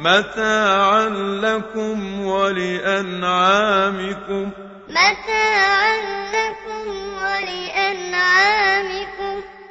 متاعا لكم ولأنعامكم. متاعا